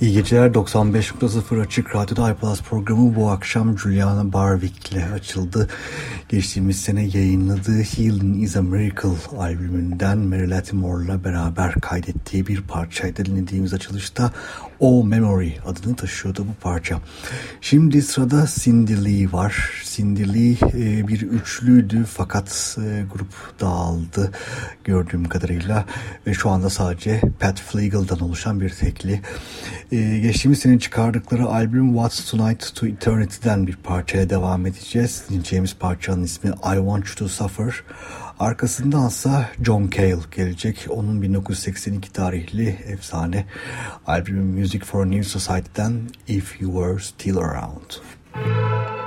İyi geceler 95.0 Açık Radyo'da iPlus programı bu akşam Juliana Barwick ile açıldı. Geçtiğimiz sene yayınladığı Healing is a Miracle albümünden Mary Latimore'la beraber kaydettiği bir parçaydı. Dinlediğimiz açılışta O Memory adını taşıyordu bu parça. Şimdi sırada Cindy Lee var. Cindy Lee e, bir üçlüydü fakat e, grup dağıldı gördüğüm kadarıyla ve şu anda sadece Pat Flegel'dan oluşan bir tekli. Ee, geçtiğimiz sene çıkardıkları albüm What's Tonight to Eternity'den bir parçaya devam edeceğiz. Dinleyeceğimiz parçanın ismi I Want You to Suffer. Arkasındansa John Cale gelecek. Onun 1982 tarihli efsane albümü Music for a New Society'den If You Were Still Around. Müzik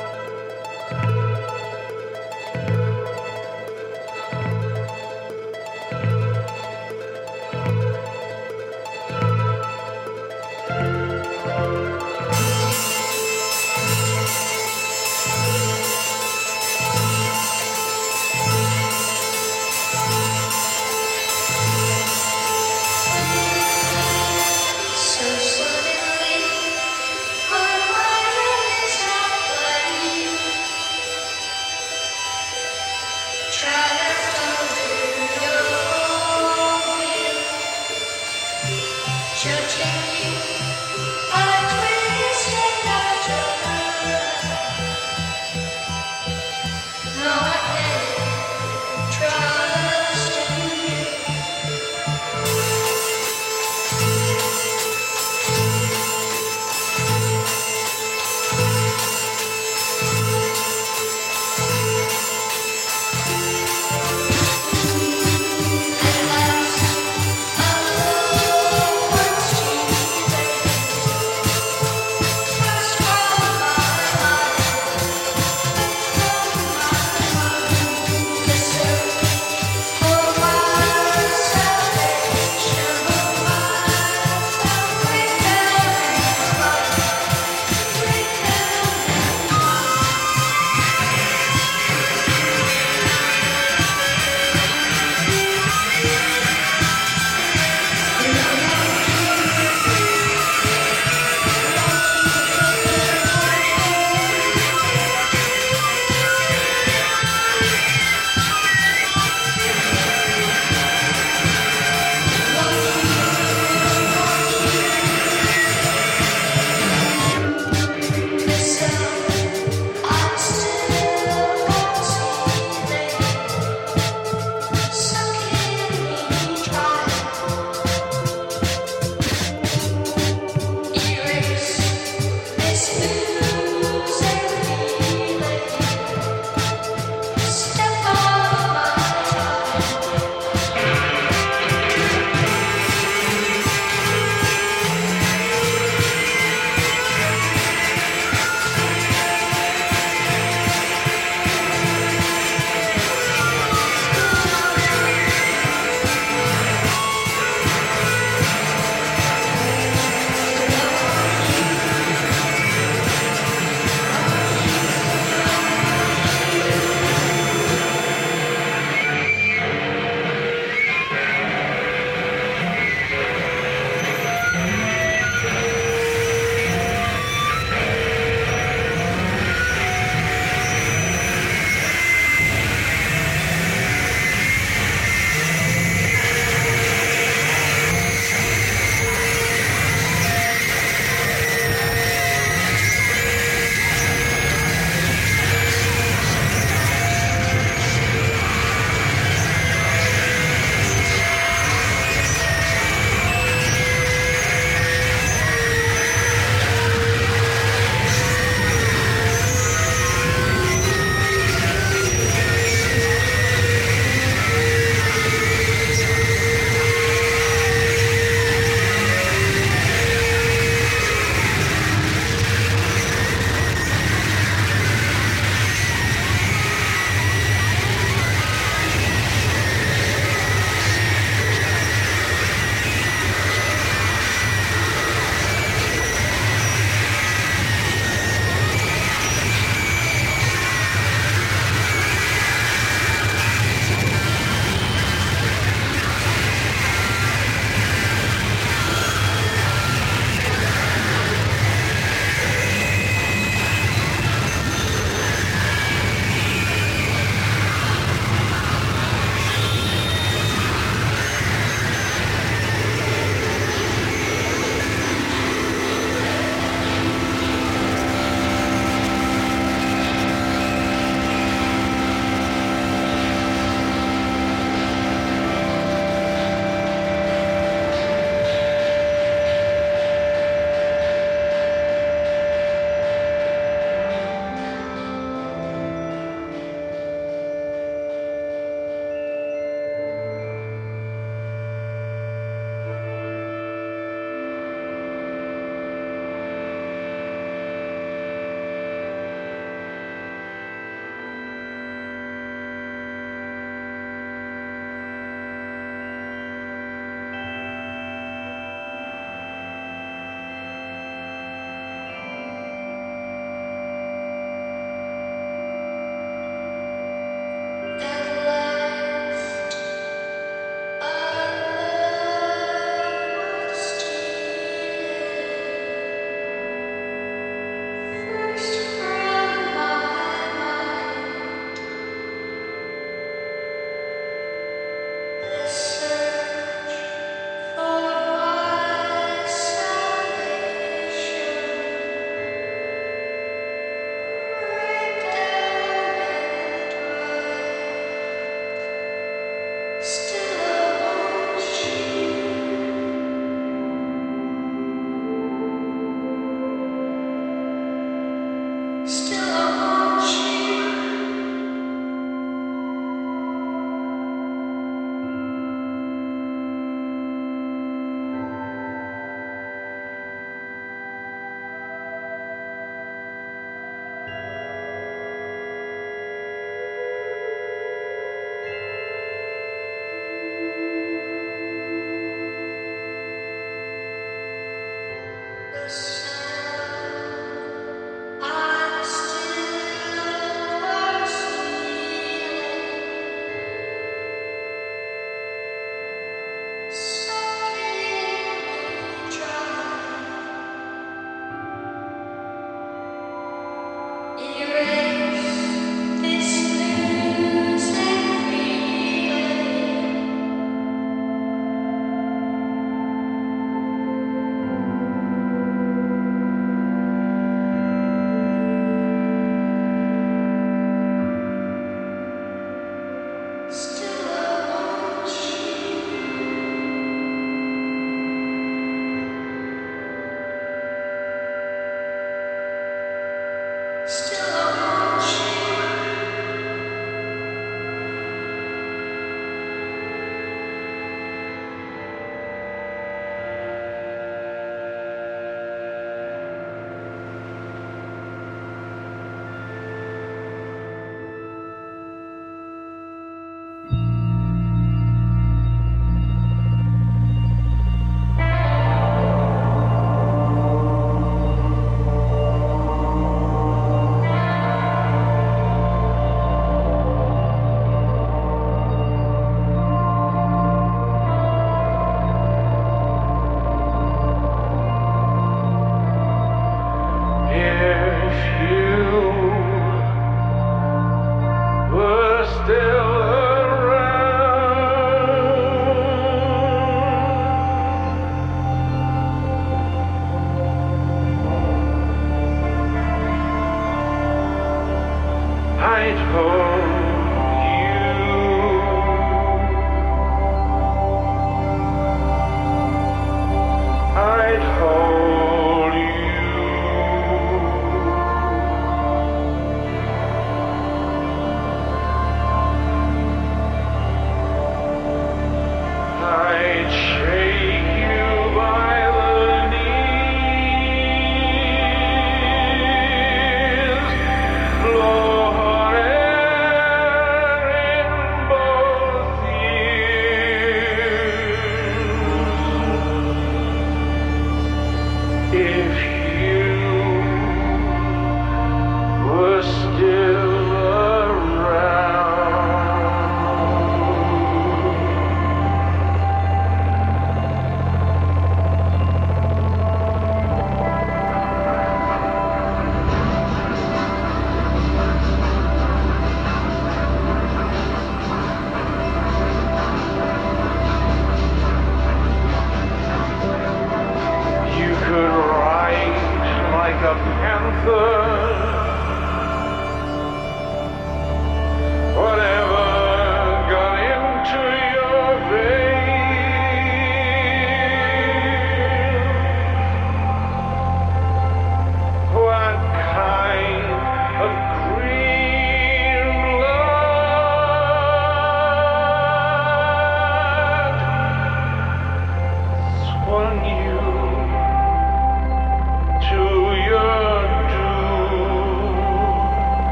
oh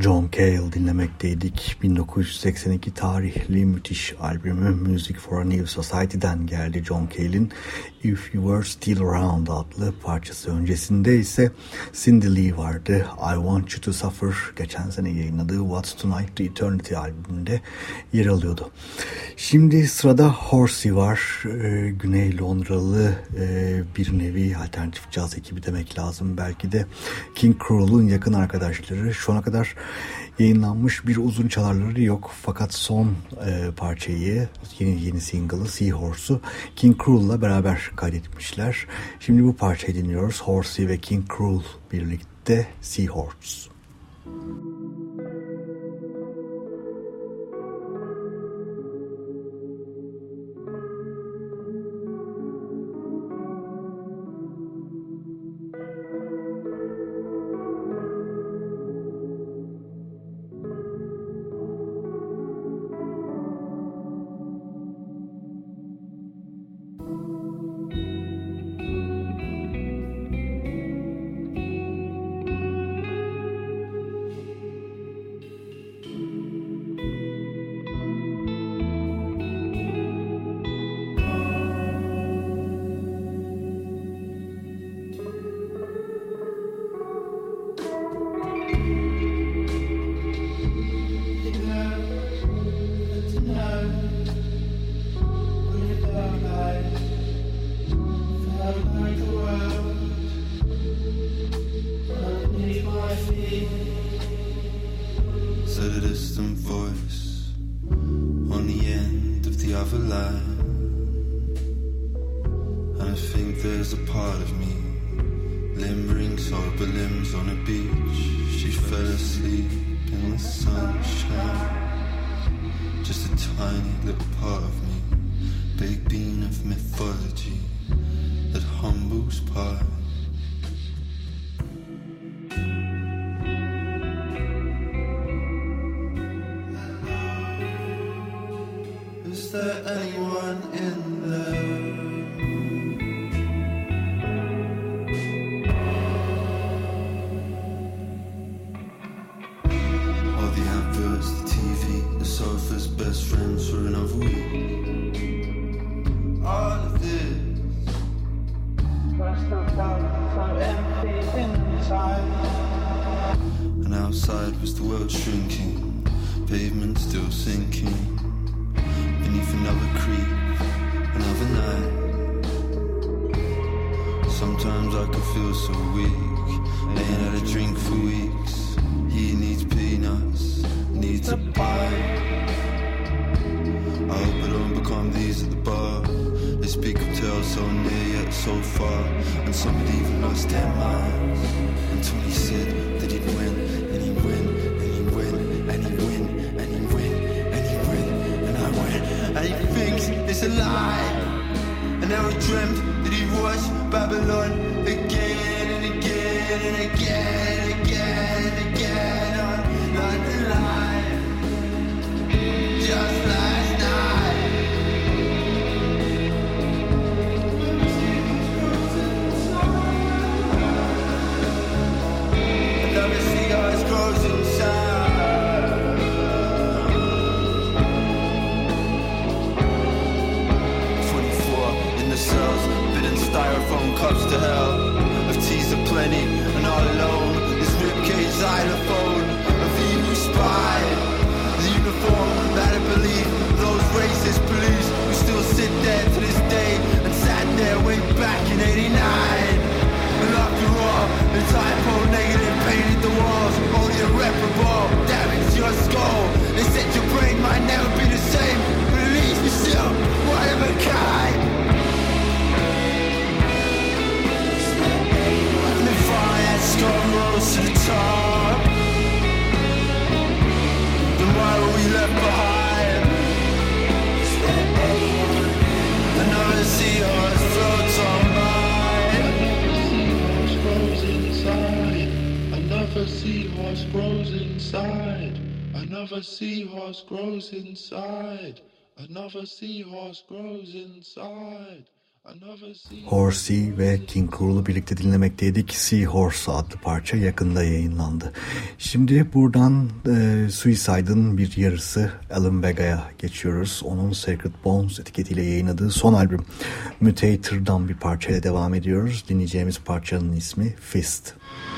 John Cale dinlemekteydik. 1982 tarihli müthiş albümü Music for a New Society'den geldi John Cale'in If You Were Still Around adlı parçası. Öncesinde ise Cindy Lee vardı. I Want You To Suffer geçen sene yayınladığı What's Tonight The Eternity albümünde yer alıyordu. Şimdi sırada Horsey var. Ee, Güney Londralı e, bir nevi alternatif caz ekibi demek lazım. Belki de King Cruel'un yakın arkadaşları. Şu ana kadar yayınlanmış bir uzun çalarları yok. Fakat son e, parçayı, yeni yeni single'ı Seahorse'u King Cruel'la beraber kaydetmişler. Şimdi bu parçayı dinliyoruz. Horsey ve King Cruel birlikte Seahorse. never dreamt that he was Babylon again and again and again. Grows inside. Another seahorse grows inside. Horsey ve King Cruel'u birlikte dinlemekteydik. Seahorse adlı parça yakında yayınlandı. Şimdi buradan e, Suicide'ın bir yarısı Alan Vega'ya geçiyoruz. Onun Sacred Bones etiketiyle yayınladığı son albüm Mutator'dan bir parçayla devam ediyoruz. Dinleyeceğimiz parçanın ismi Fist. gitarist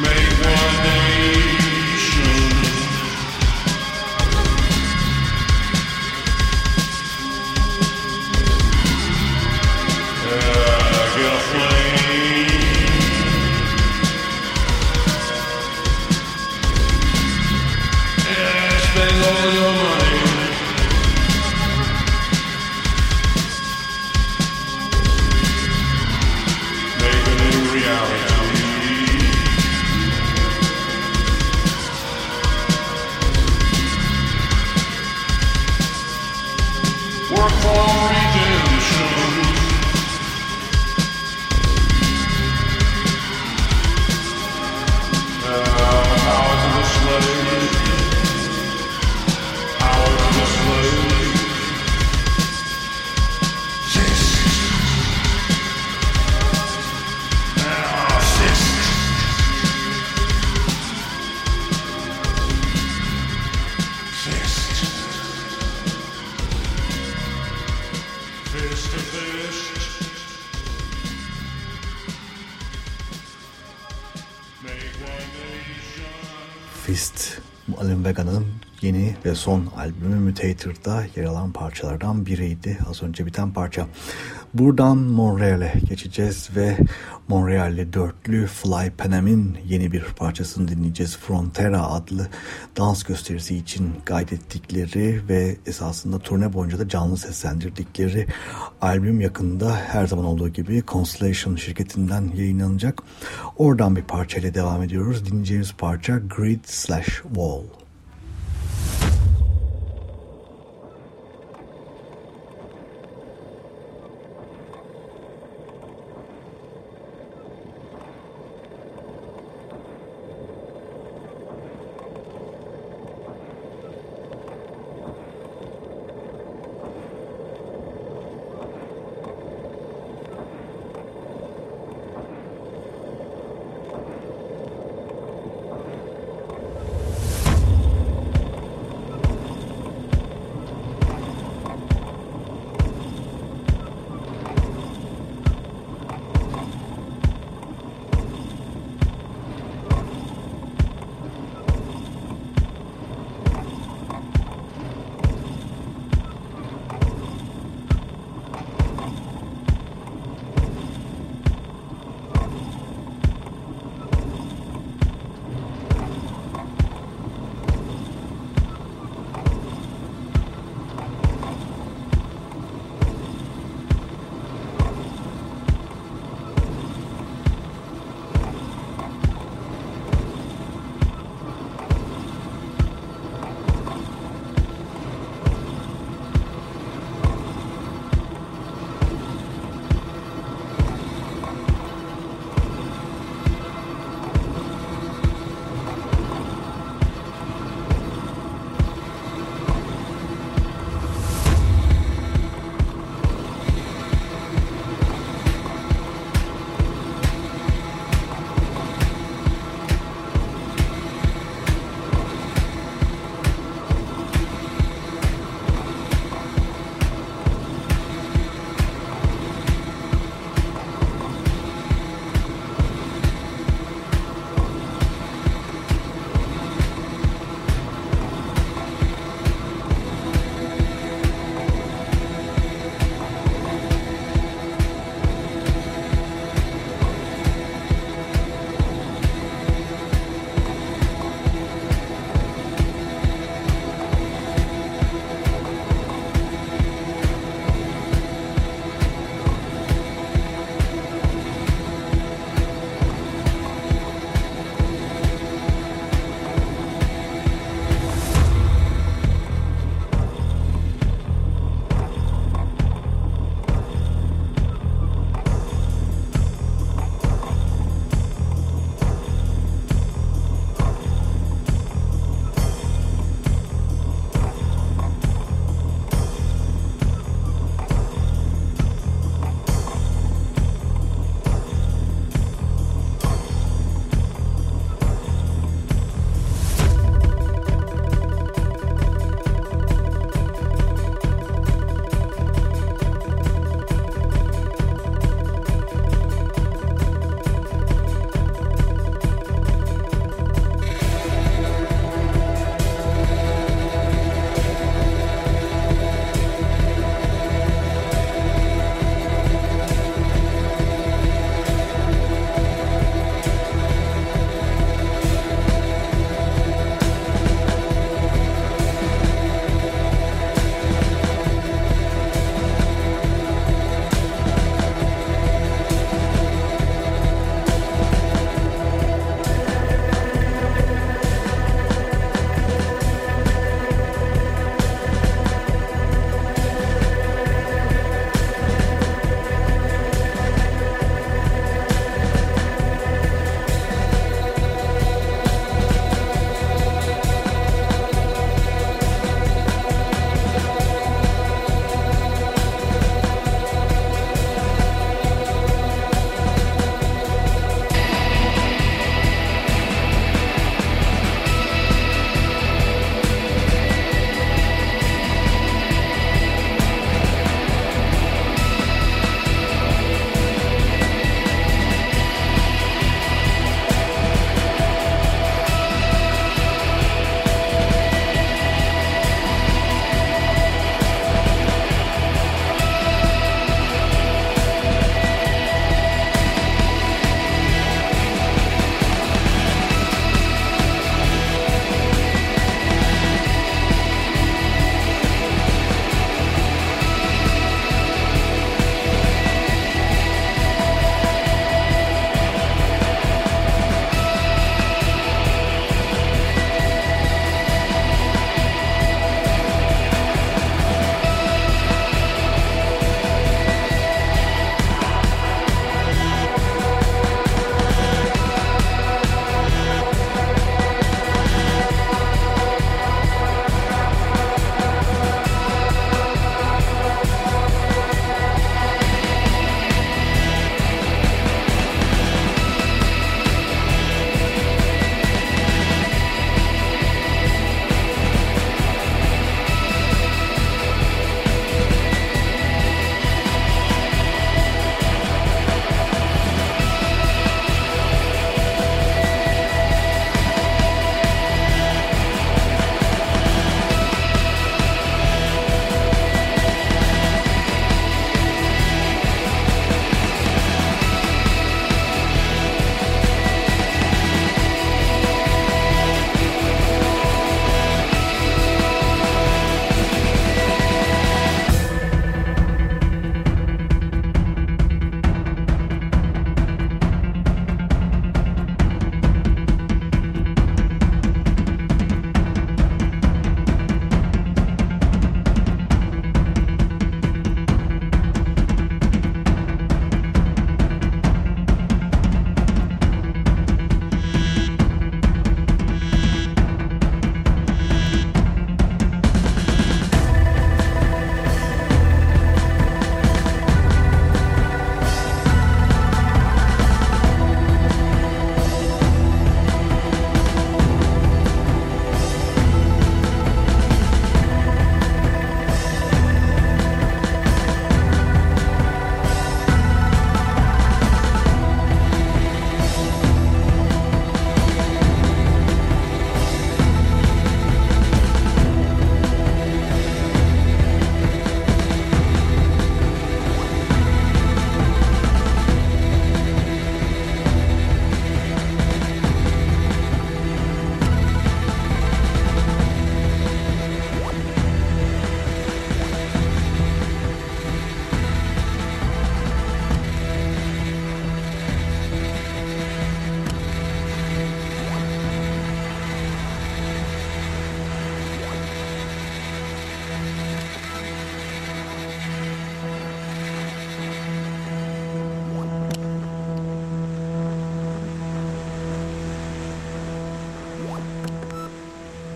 Make one day. Ve son albümü Mutator'da yer alan parçalardan biriydi. Az önce biten parça. Buradan Montreal'e geçeceğiz ve Montreal'li dörtlü Fly Panam'in yeni bir parçasını dinleyeceğiz. Frontera adlı dans gösterisi için kaydettikleri ve esasında turne boyunca da canlı seslendirdikleri albüm yakında her zaman olduğu gibi Constellation şirketinden yayınlanacak. Oradan bir parçayla devam ediyoruz. Dinleyeceğimiz parça Grid Slash Wall.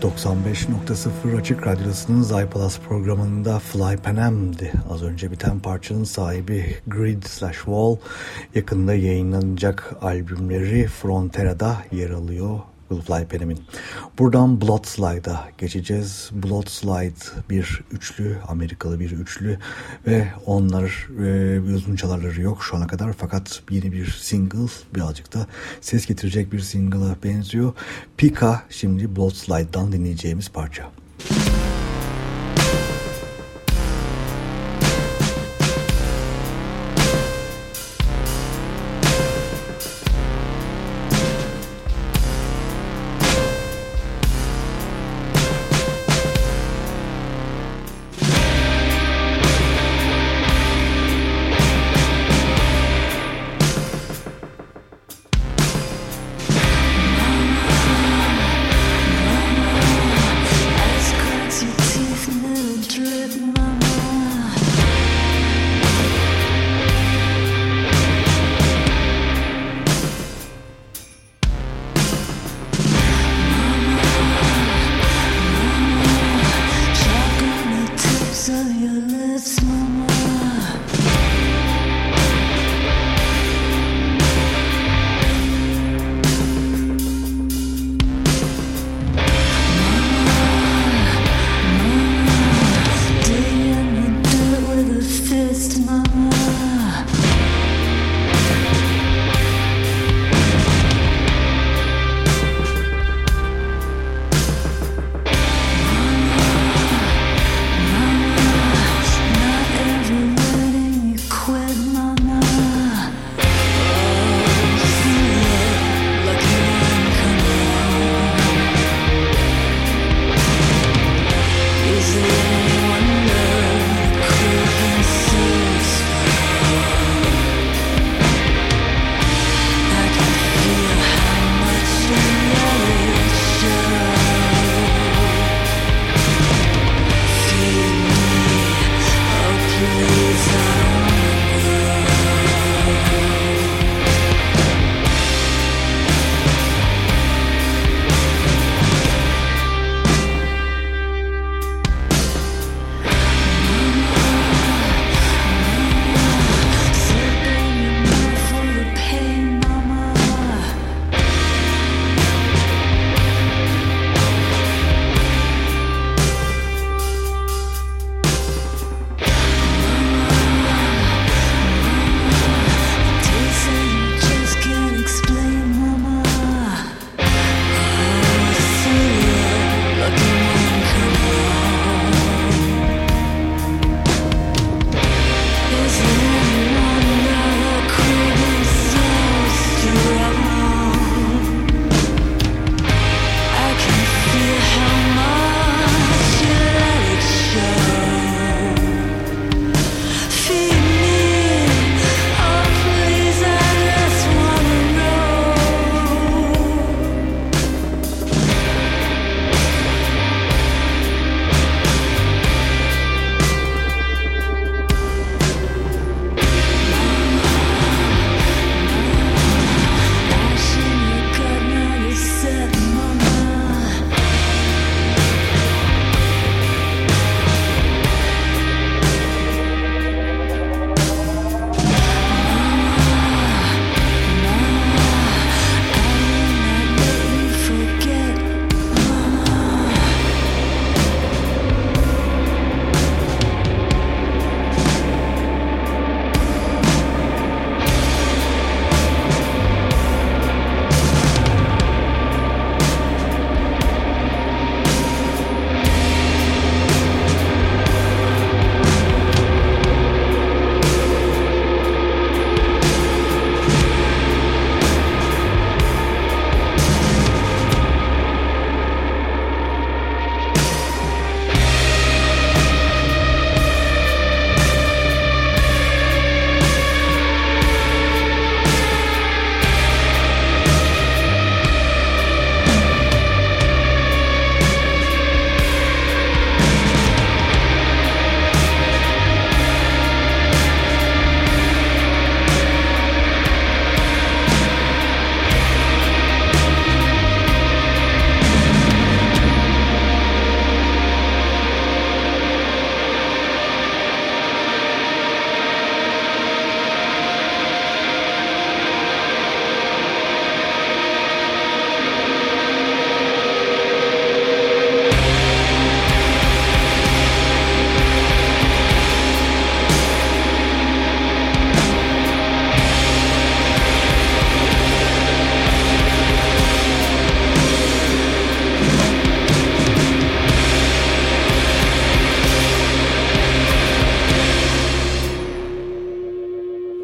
95.0 Açık Radyosu'nun iPlus programında Fly Panem'di. Az önce biten parçanın sahibi Grid Slash Wall yakında yayınlanacak albümleri Frontera'da yer alıyor. Fly Panem'in. Buradan Blood Slide'a geçeceğiz. Blood Slide bir üçlü, Amerikalı bir üçlü ve onlar e, uzun çalarları yok şu ana kadar fakat yeni bir single birazcık da ses getirecek bir single'a benziyor. Pika şimdi Blood Slide'dan dinleyeceğimiz parça.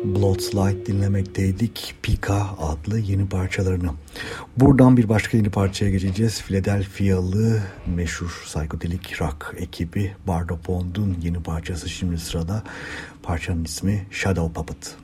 Bloodslide dinlemekteydik. Pika adlı yeni parçalarını. Buradan bir başka yeni parçaya geçeceğiz. Philadelphia'lı meşhur psikodelik rock ekibi Bardo Pond'un yeni parçası şimdi sırada. Parçanın ismi Shadow Puppet.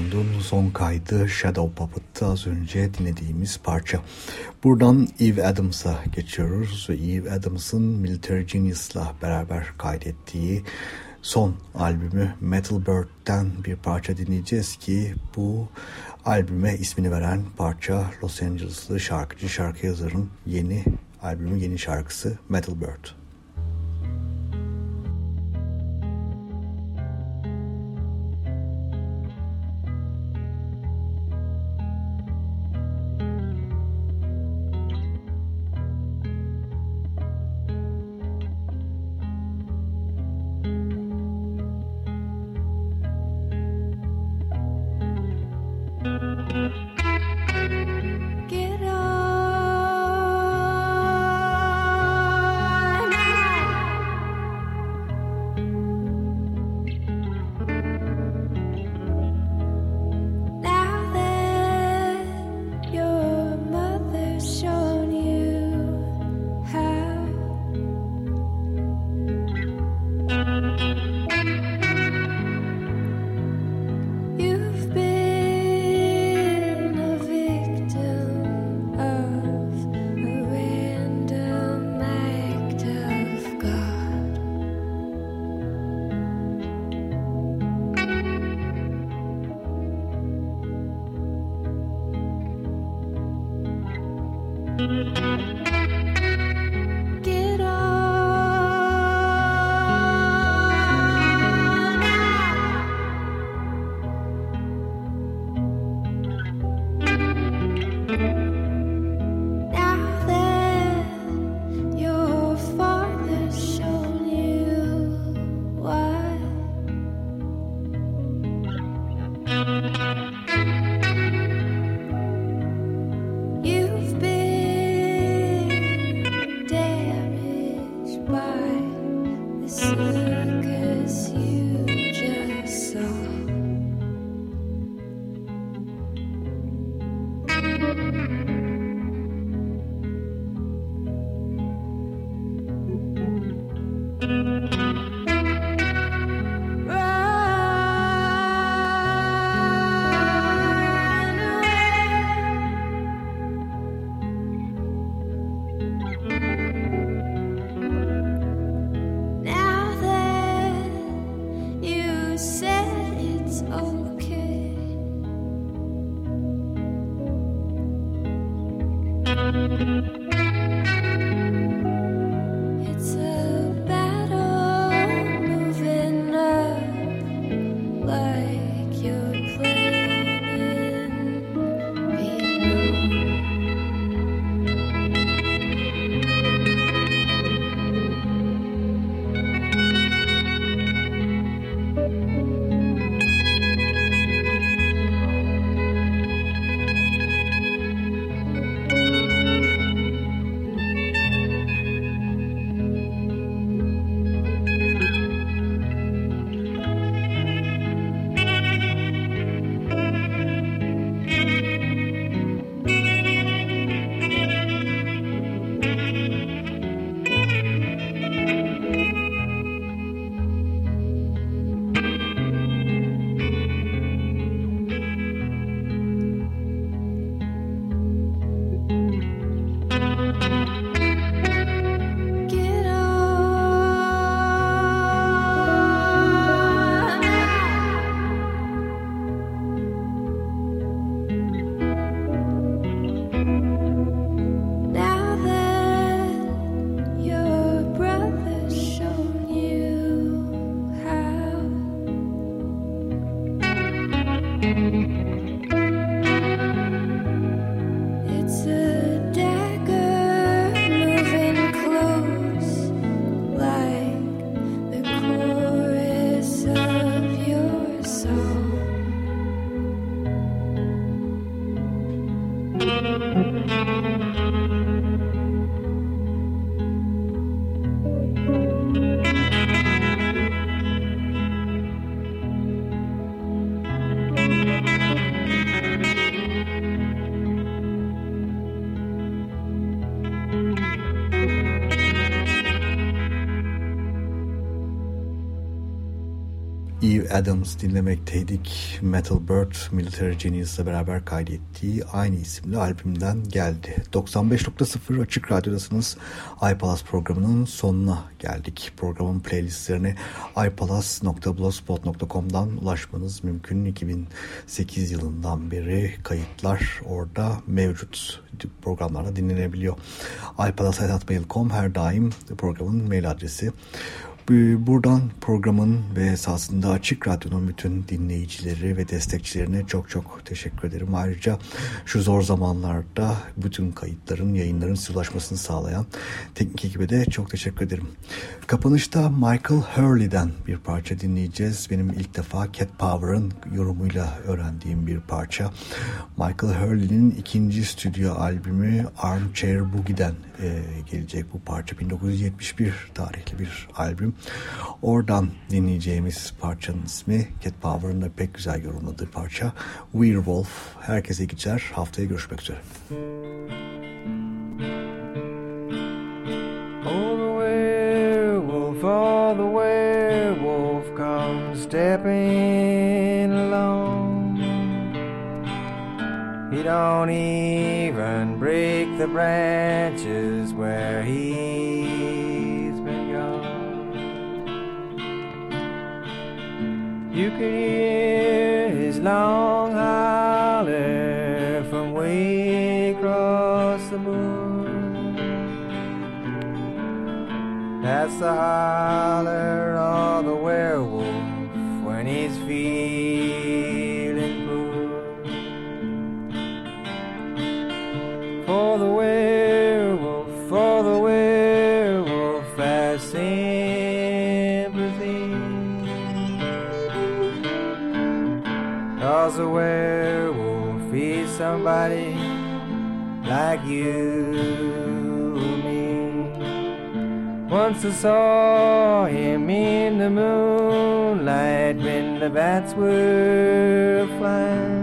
Bond'un son kaydı Shadow Puppet'ta az önce dinlediğimiz parça. Buradan Eve Adams'a geçiyoruz ve Eve Adams'ın Military Genius'la beraber kaydettiği son albümü Metal Bird'den bir parça dinleyeceğiz ki bu albüme ismini veren parça Los Angeles'lı şarkıcı şarkı yazarın yeni albümün yeni şarkısı Metal Bird. Adams dinlemekteydik. Metal Bird, Military Genius'la beraber kaydettiği aynı isimli albümden geldi. 95.0 Açık Radyo'dasınız. iPalaz programının sonuna geldik. Programın playlistlerine iPalaz.blogspot.com'dan ulaşmanız mümkün. 2008 yılından beri kayıtlar orada mevcut programlarda dinlenebiliyor. iPalaz.mail.com her daim programın mail adresi. Buradan programın ve esasında Açık Radyo'nun bütün dinleyicileri ve destekçilerine çok çok teşekkür ederim. Ayrıca şu zor zamanlarda bütün kayıtların, yayınların size sağlayan teknik ekibe de çok teşekkür ederim. Kapanışta Michael Hurley'den bir parça dinleyeceğiz. Benim ilk defa Cat Power'ın yorumuyla öğrendiğim bir parça. Michael Hurley'nin ikinci stüdyo albümü Armchair Boogie'den e, gelecek bu parça. 1971 tarihli bir albüm. Oradan dinleyeceğimiz parçanın ismi Cat Power'ın da pek güzel yorumladığı parça Werewolf. Herkese geçer. Haftaya görüşmek üzere. Oh, oh, stepping along. He don't even break the branches where he's You can hear his long holler from way across the moon. That's the holler of the werewolf when he's feeling blue. For the werewolf, a werewolf is somebody like you and me. Once I saw him in the moonlight when the bats were flying.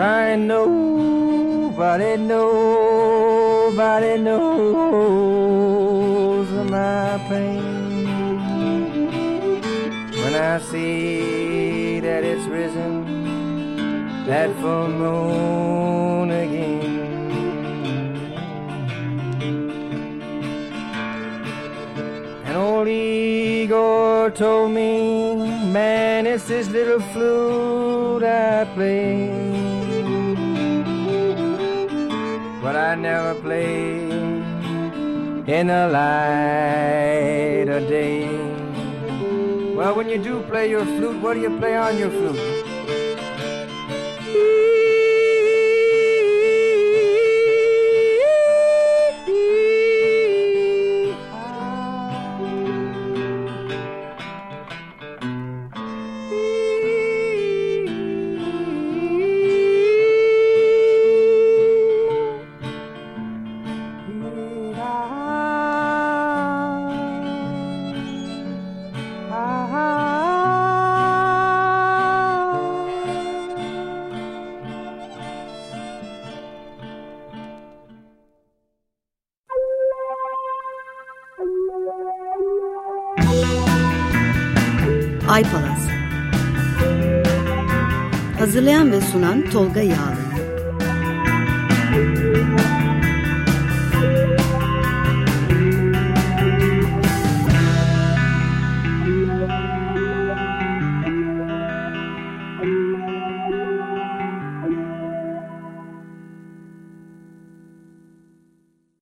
Crying nobody, nobody knows my pain. When I see that it's risen, that full moon again. And old Igor told me, man, it's this little flute I play. I never played in the light of day. Well, when you do play your flute, what do you play on your flute?